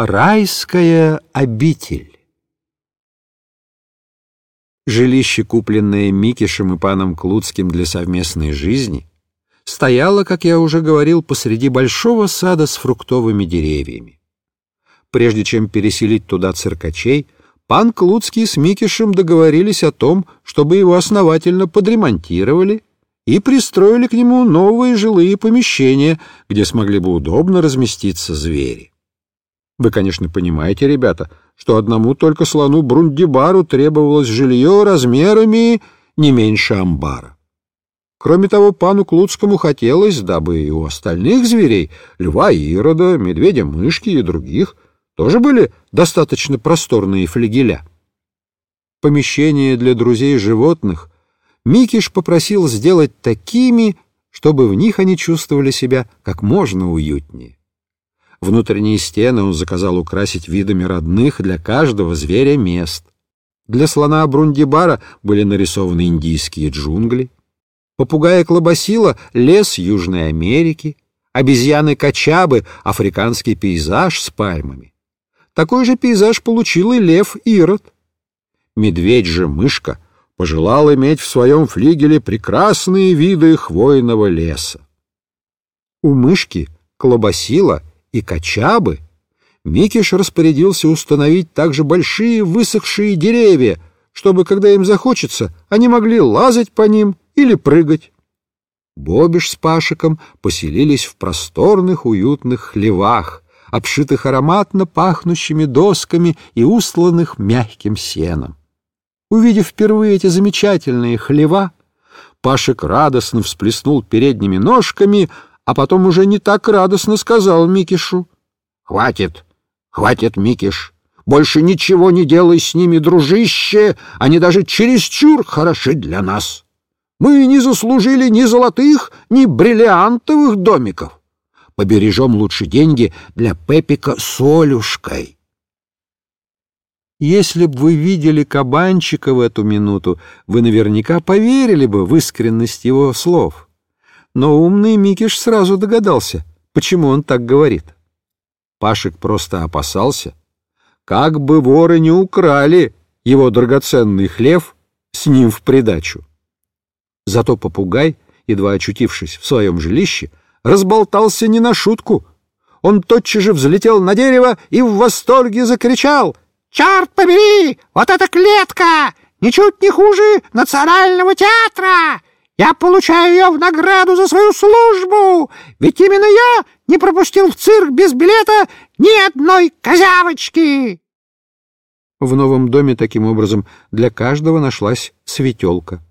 Райская обитель Жилище, купленное Микишем и паном Клуцким для совместной жизни, стояло, как я уже говорил, посреди большого сада с фруктовыми деревьями. Прежде чем переселить туда циркачей, пан Клуцкий с Микишем договорились о том, чтобы его основательно подремонтировали и пристроили к нему новые жилые помещения, где смогли бы удобно разместиться звери. Вы, конечно, понимаете, ребята, что одному только слону Брундибару требовалось жилье размерами не меньше амбара. Кроме того, пану Клуцкому хотелось, дабы и у остальных зверей, льва Ирода, медведя-мышки и других, тоже были достаточно просторные флигеля. Помещения для друзей животных Микиш попросил сделать такими, чтобы в них они чувствовали себя как можно уютнее. Внутренние стены он заказал украсить видами родных для каждого зверя мест. Для слона Брундибара были нарисованы индийские джунгли, попугая Клобасила — лес Южной Америки, обезьяны Качабы — африканский пейзаж с пальмами. Такой же пейзаж получил и лев Ирод. Медведь же Мышка пожелал иметь в своем флигеле прекрасные виды хвойного леса. У Мышки, Клобасила и Качабы, Микиш распорядился установить также большие высохшие деревья, чтобы, когда им захочется, они могли лазать по ним или прыгать. Бобиш с Пашиком поселились в просторных уютных хлевах, обшитых ароматно пахнущими досками и устланных мягким сеном. Увидев впервые эти замечательные хлева, Пашик радостно всплеснул передними ножками, а потом уже не так радостно сказал Микишу. — Хватит, хватит, Микиш, больше ничего не делай с ними, дружище, они даже чересчур хороши для нас. Мы не заслужили ни золотых, ни бриллиантовых домиков. Побережем лучше деньги для Пепика с Олюшкой. Если б вы видели кабанчика в эту минуту, вы наверняка поверили бы в искренность его слов но умный Микиш сразу догадался, почему он так говорит. Пашек просто опасался, как бы воры не украли его драгоценный хлев с ним в придачу. Зато попугай, едва очутившись в своем жилище, разболтался не на шутку. Он тотчас же взлетел на дерево и в восторге закричал «Черт побери! Вот эта клетка! Ничуть не хуже национального театра! Я получаю ее в награду за свою службу, ведь именно я не пропустил в цирк без билета ни одной козявочки. В новом доме таким образом для каждого нашлась светелка.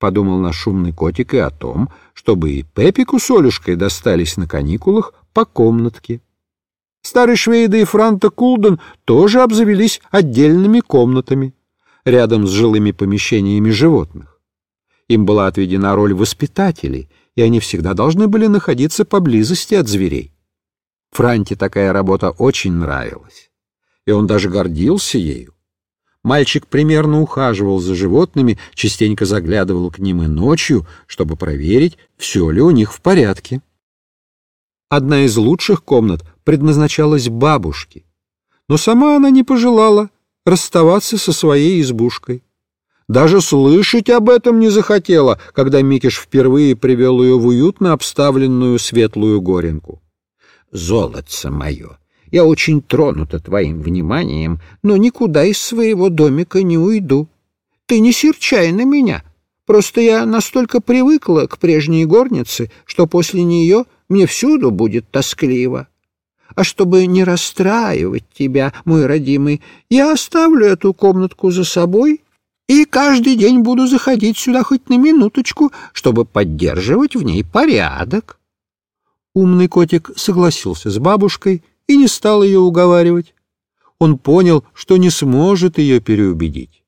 Подумал наш шумный котик и о том, чтобы и Пепику с Олюшкой достались на каникулах по комнатке. Старый Швейда и Франта Кулден тоже обзавелись отдельными комнатами рядом с жилыми помещениями животных. Им была отведена роль воспитателей, и они всегда должны были находиться поблизости от зверей. Франте такая работа очень нравилась, и он даже гордился ею. Мальчик примерно ухаживал за животными, частенько заглядывал к ним и ночью, чтобы проверить, все ли у них в порядке. Одна из лучших комнат предназначалась бабушке, но сама она не пожелала расставаться со своей избушкой даже слышать об этом не захотела, когда Микиш впервые привел ее в уютно обставленную светлую горенку. «Золотце мое, я очень тронута твоим вниманием, но никуда из своего домика не уйду. Ты не серчай на меня, просто я настолько привыкла к прежней горнице, что после нее мне всюду будет тоскливо. А чтобы не расстраивать тебя, мой родимый, я оставлю эту комнатку за собой» и каждый день буду заходить сюда хоть на минуточку, чтобы поддерживать в ней порядок. Умный котик согласился с бабушкой и не стал ее уговаривать. Он понял, что не сможет ее переубедить.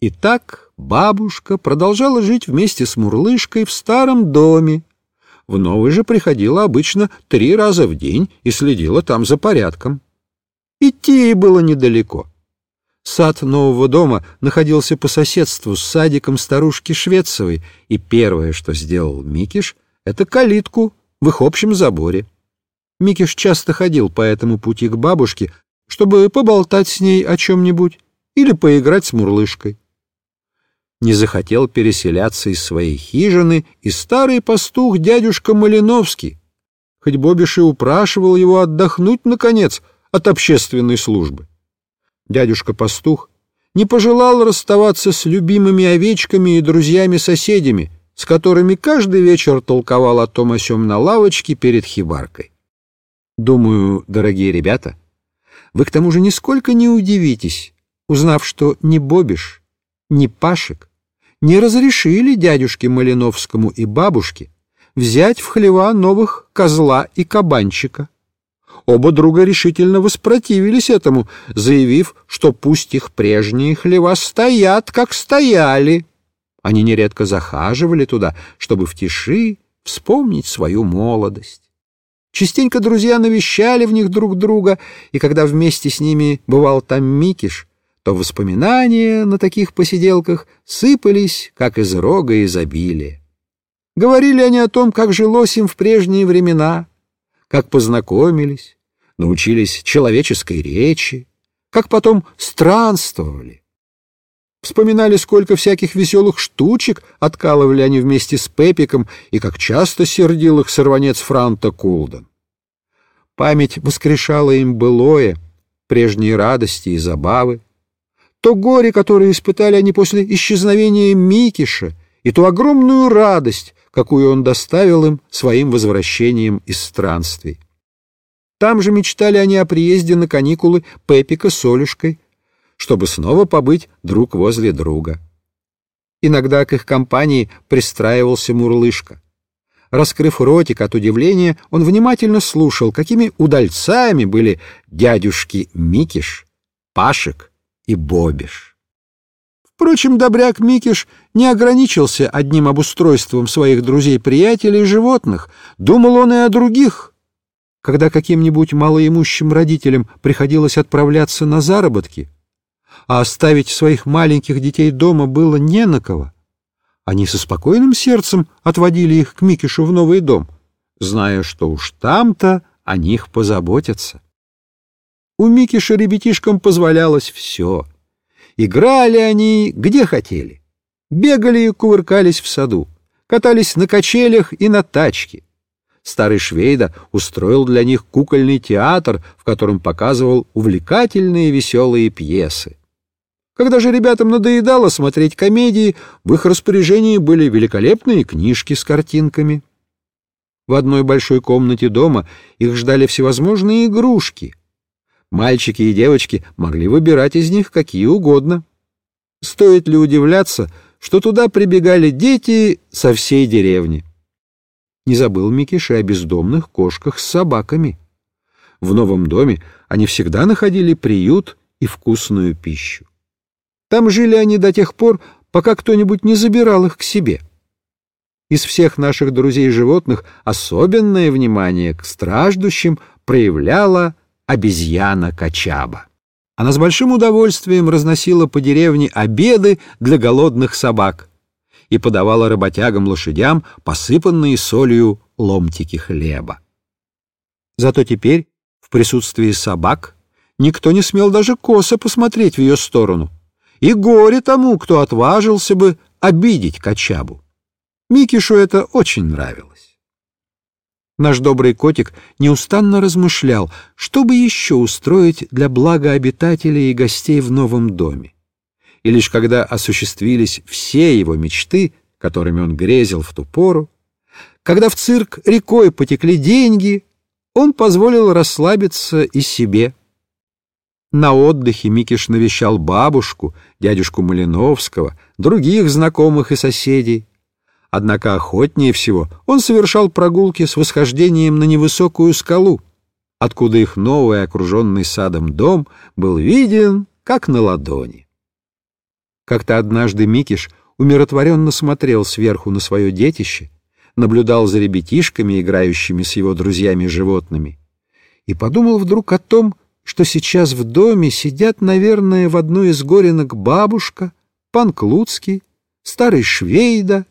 И так бабушка продолжала жить вместе с Мурлышкой в старом доме. В новый же приходила обычно три раза в день и следила там за порядком. Идти ей было недалеко — Сад нового дома находился по соседству с садиком старушки Швецовой, и первое, что сделал Микиш, это калитку в их общем заборе. Микиш часто ходил по этому пути к бабушке, чтобы поболтать с ней о чем-нибудь или поиграть с мурлышкой. Не захотел переселяться из своей хижины и старый пастух дядюшка Малиновский, хоть Бобиш и упрашивал его отдохнуть, наконец, от общественной службы. Дядюшка-пастух не пожелал расставаться с любимыми овечками и друзьями-соседями, с которыми каждый вечер толковал о том о сём на лавочке перед хибаркой. Думаю, дорогие ребята, вы к тому же нисколько не удивитесь, узнав, что ни Бобиш, ни Пашек не разрешили дядюшке Малиновскому и бабушке взять в хлева новых козла и кабанчика. Оба друга решительно воспротивились этому, заявив, что пусть их прежние хлева стоят, как стояли. Они нередко захаживали туда, чтобы в тиши вспомнить свою молодость. Частенько друзья навещали в них друг друга, и когда вместе с ними бывал там Микиш, то воспоминания на таких посиделках сыпались, как из рога изобилия. Говорили они о том, как жилось им в прежние времена, как познакомились, научились человеческой речи, как потом странствовали. Вспоминали, сколько всяких веселых штучек откалывали они вместе с Пепиком и как часто сердил их сорванец Франта Кулден. Память воскрешала им былое, прежние радости и забавы, то горе, которое испытали они после исчезновения Микиша, и ту огромную радость, какую он доставил им своим возвращением из странствий. Там же мечтали они о приезде на каникулы Пепика с Олюшкой, чтобы снова побыть друг возле друга. Иногда к их компании пристраивался Мурлышка. Раскрыв ротик от удивления, он внимательно слушал, какими удальцами были дядюшки Микиш, Пашек и Бобиш. Впрочем, добряк Микиш не ограничился одним обустройством своих друзей-приятелей и животных, думал он и о других — когда каким-нибудь малоимущим родителям приходилось отправляться на заработки, а оставить своих маленьких детей дома было не на кого, они со спокойным сердцем отводили их к Микишу в новый дом, зная, что уж там-то о них позаботятся. У Микиша ребятишкам позволялось все. Играли они где хотели. Бегали и кувыркались в саду, катались на качелях и на тачке, Старый Швейда устроил для них кукольный театр, в котором показывал увлекательные веселые пьесы. Когда же ребятам надоедало смотреть комедии, в их распоряжении были великолепные книжки с картинками. В одной большой комнате дома их ждали всевозможные игрушки. Мальчики и девочки могли выбирать из них какие угодно. Стоит ли удивляться, что туда прибегали дети со всей деревни? Не забыл Микиш о бездомных кошках с собаками. В новом доме они всегда находили приют и вкусную пищу. Там жили они до тех пор, пока кто-нибудь не забирал их к себе. Из всех наших друзей-животных особенное внимание к страждущим проявляла обезьяна Качаба. Она с большим удовольствием разносила по деревне обеды для голодных собак — и подавала работягам-лошадям посыпанные солью ломтики хлеба. Зато теперь, в присутствии собак, никто не смел даже косо посмотреть в ее сторону, и горе тому, кто отважился бы обидеть Качабу. Микишу это очень нравилось. Наш добрый котик неустанно размышлял, что бы еще устроить для блага обитателей и гостей в новом доме и лишь когда осуществились все его мечты, которыми он грезил в ту пору, когда в цирк рекой потекли деньги, он позволил расслабиться и себе. На отдыхе Микиш навещал бабушку, дядюшку Малиновского, других знакомых и соседей. Однако охотнее всего он совершал прогулки с восхождением на невысокую скалу, откуда их новый, окруженный садом дом, был виден, как на ладони. Как-то однажды Микиш умиротворенно смотрел сверху на свое детище, наблюдал за ребятишками, играющими с его друзьями-животными, и подумал вдруг о том, что сейчас в доме сидят, наверное, в одной из горенок бабушка, пан Клуцкий, старый Швейда,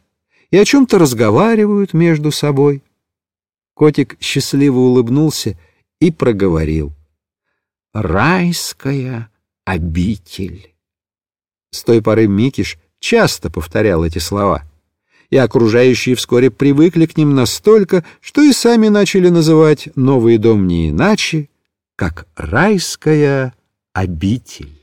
и о чем-то разговаривают между собой. Котик счастливо улыбнулся и проговорил. «Райская обитель». С той поры Микиш часто повторял эти слова, и окружающие вскоре привыкли к ним настолько, что и сами начали называть новый дом не иначе, как райская обитель.